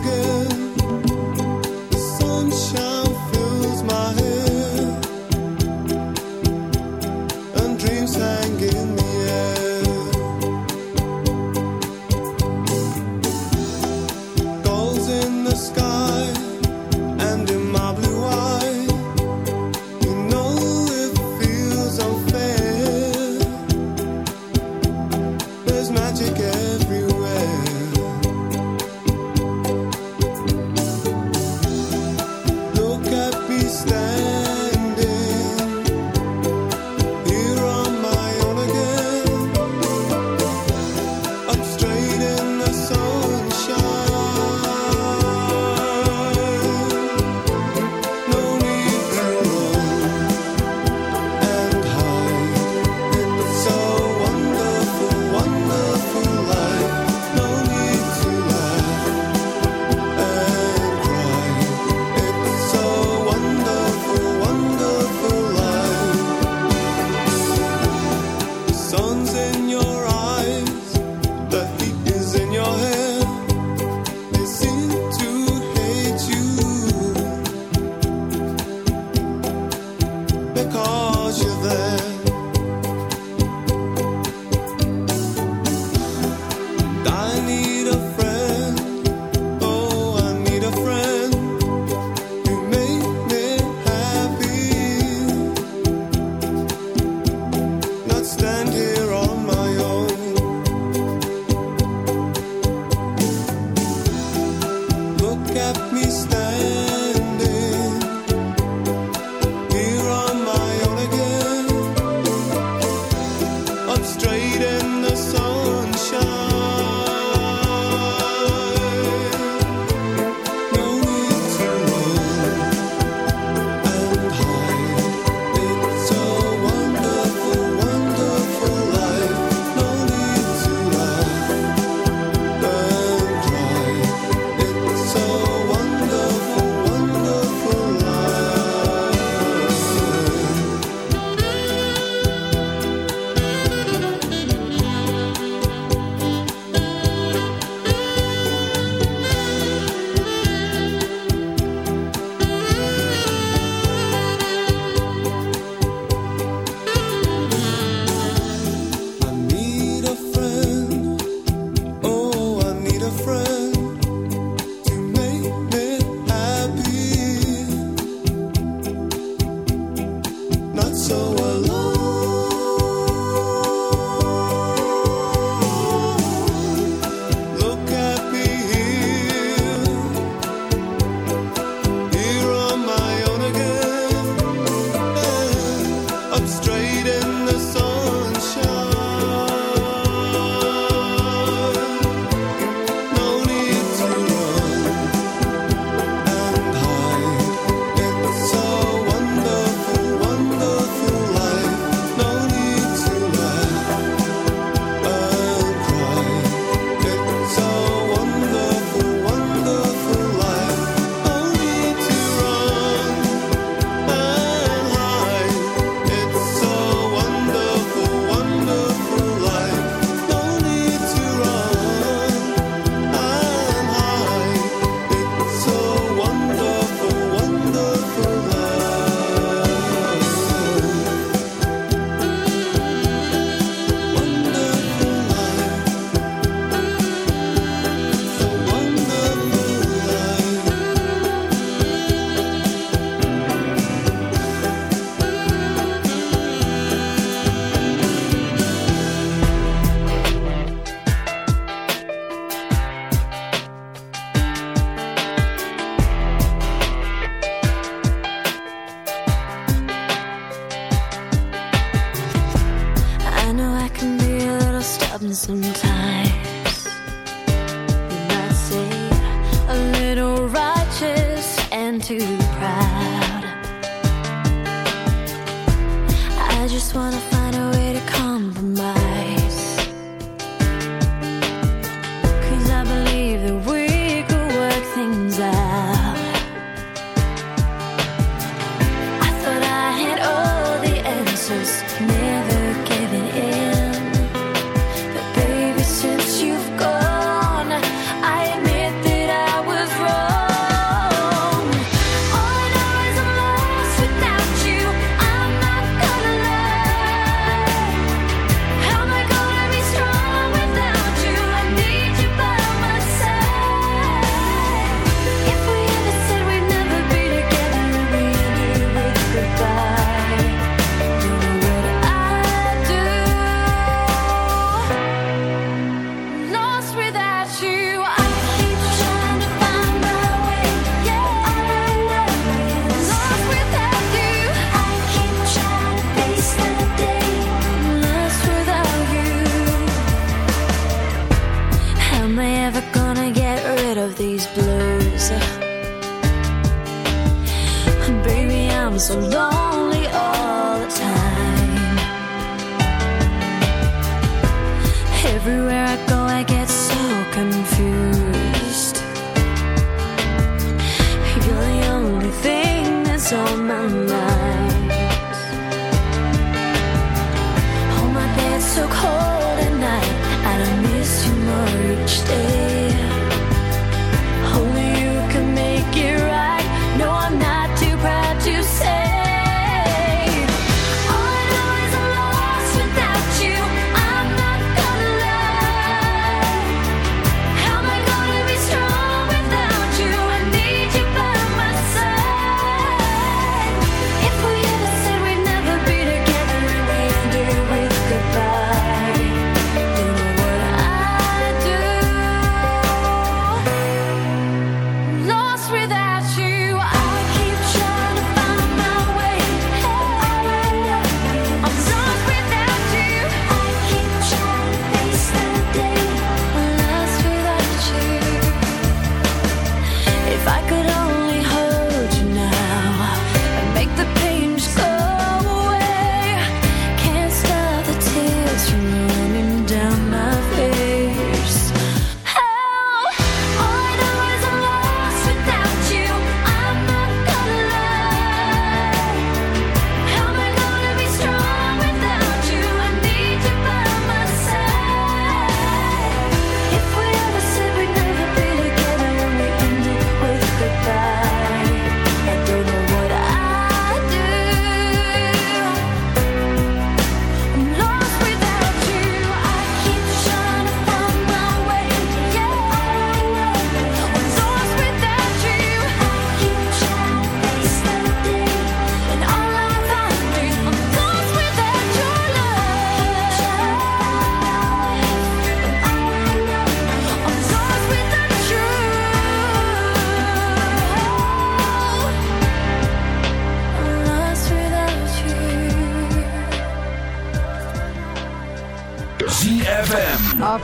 good.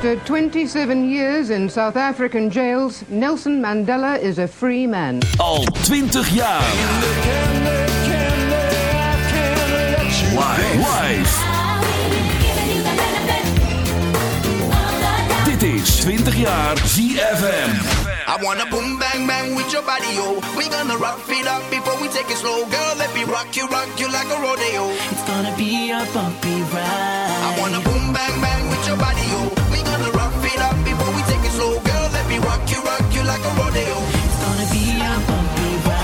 After 27 years in South African jails, Nelson Mandela is a free man. Al 20 jaar. Wife. Dit is 20 jaar ZFM. I wanna boom bang bang with your body, yo. We gonna rock it up before we take it slow, girl. Let me rock you, rock you like a rodeo. It's gonna be a bumpy ride. I wanna boom bang bang with your body, yo. but we take it slow, girl. Let me rock you, rock you like a rodeo. It's gonna be a bumpy ride.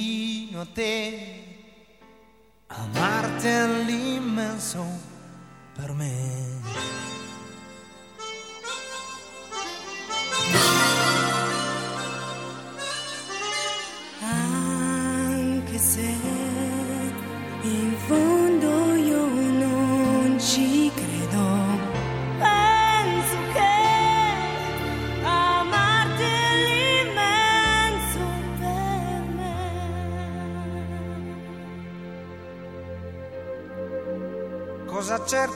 fino a te. Amarti l'immenso per me.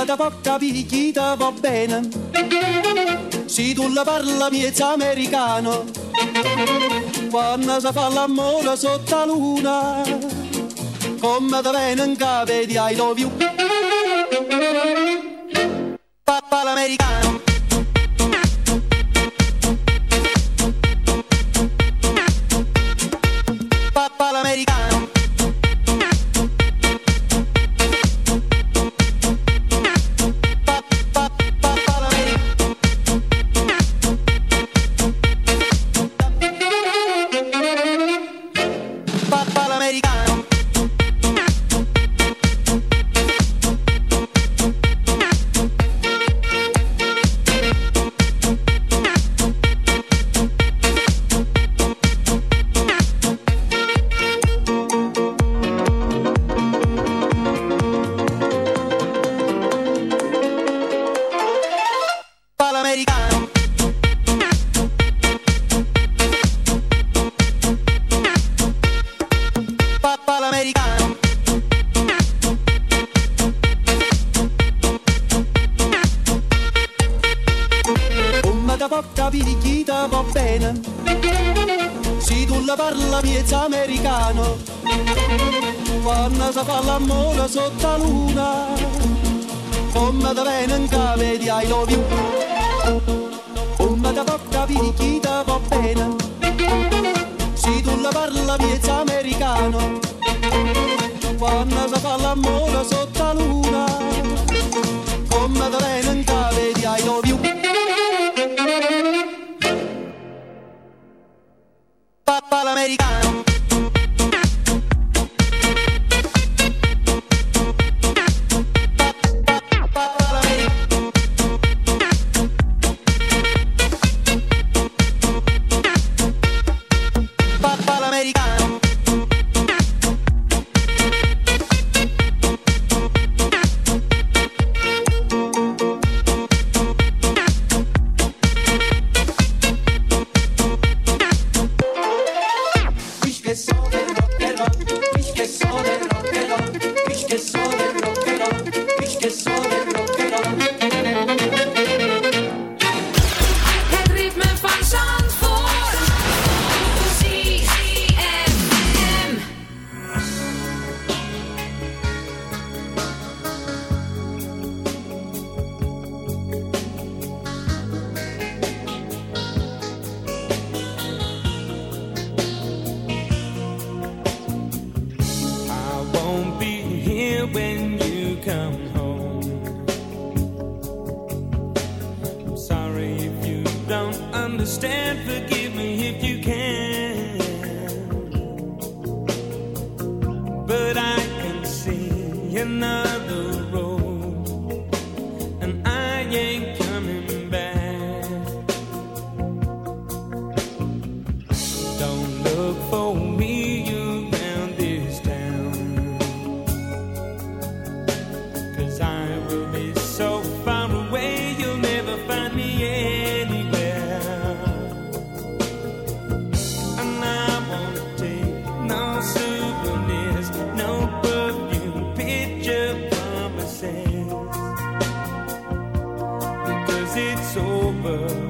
ma da porta picchita va bene. Se tu la parla miezza americano, quando si fa l'amore sotto la luna, come da bene in cave di I love you. Papà l'americano. It's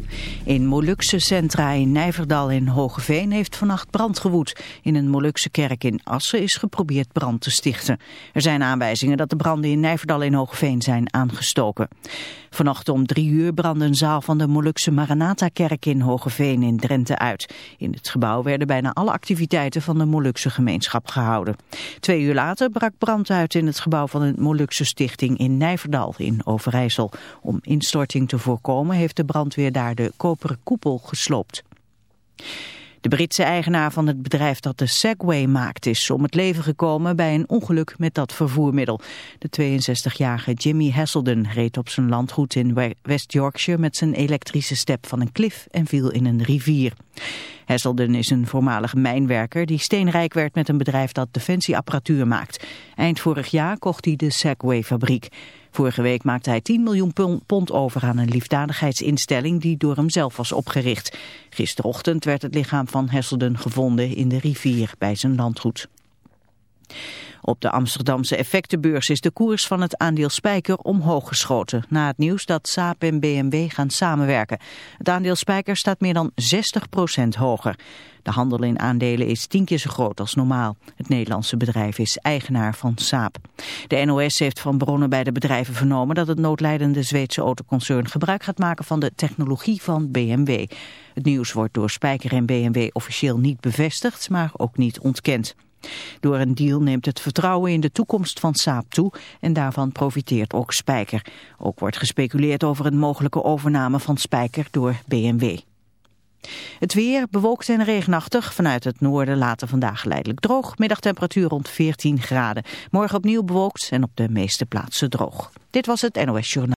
In Molukse centra in Nijverdal en Hogeveen heeft vannacht brand gewoed. In een Molukse kerk in Assen is geprobeerd brand te stichten. Er zijn aanwijzingen dat de branden in Nijverdal en Hogeveen zijn aangestoken. Vannacht om drie uur brandde een zaal van de Molukse Maranatha-kerk in Hogeveen in Drenthe uit. In het gebouw werden bijna alle activiteiten van de Molukse gemeenschap gehouden. Twee uur later brak brand uit in het gebouw van een Molukse stichting in Nijverdal in Overijssel. Om instorting te voorkomen heeft de brandweer daar de koepel gesloopt. De Britse eigenaar van het bedrijf dat de Segway maakt is om het leven gekomen bij een ongeluk met dat vervoermiddel. De 62-jarige Jimmy Hasselden reed op zijn landgoed in West Yorkshire met zijn elektrische step van een klif en viel in een rivier. Hasselden is een voormalige mijnwerker die steenrijk werd met een bedrijf dat defensieapparatuur maakt. Eind vorig jaar kocht hij de Segway fabriek. Vorige week maakte hij 10 miljoen pond over aan een liefdadigheidsinstelling die door hem zelf was opgericht. Gisterochtend werd het lichaam van Hasselden gevonden in de rivier bij zijn landgoed. Op de Amsterdamse effectenbeurs is de koers van het aandeel Spijker omhoog geschoten. Na het nieuws dat Saab en BMW gaan samenwerken. Het aandeel Spijker staat meer dan 60% hoger. De handel in aandelen is tien keer zo groot als normaal. Het Nederlandse bedrijf is eigenaar van Saab. De NOS heeft van bronnen bij de bedrijven vernomen dat het noodlijdende Zweedse autoconcern gebruik gaat maken van de technologie van BMW. Het nieuws wordt door Spijker en BMW officieel niet bevestigd, maar ook niet ontkend. Door een deal neemt het vertrouwen in de toekomst van Saab toe en daarvan profiteert ook Spijker. Ook wordt gespeculeerd over een mogelijke overname van Spijker door BMW. Het weer bewolkt en regenachtig. Vanuit het noorden later vandaag geleidelijk droog. Middagtemperatuur rond 14 graden. Morgen opnieuw bewolkt en op de meeste plaatsen droog. Dit was het NOS Journaal.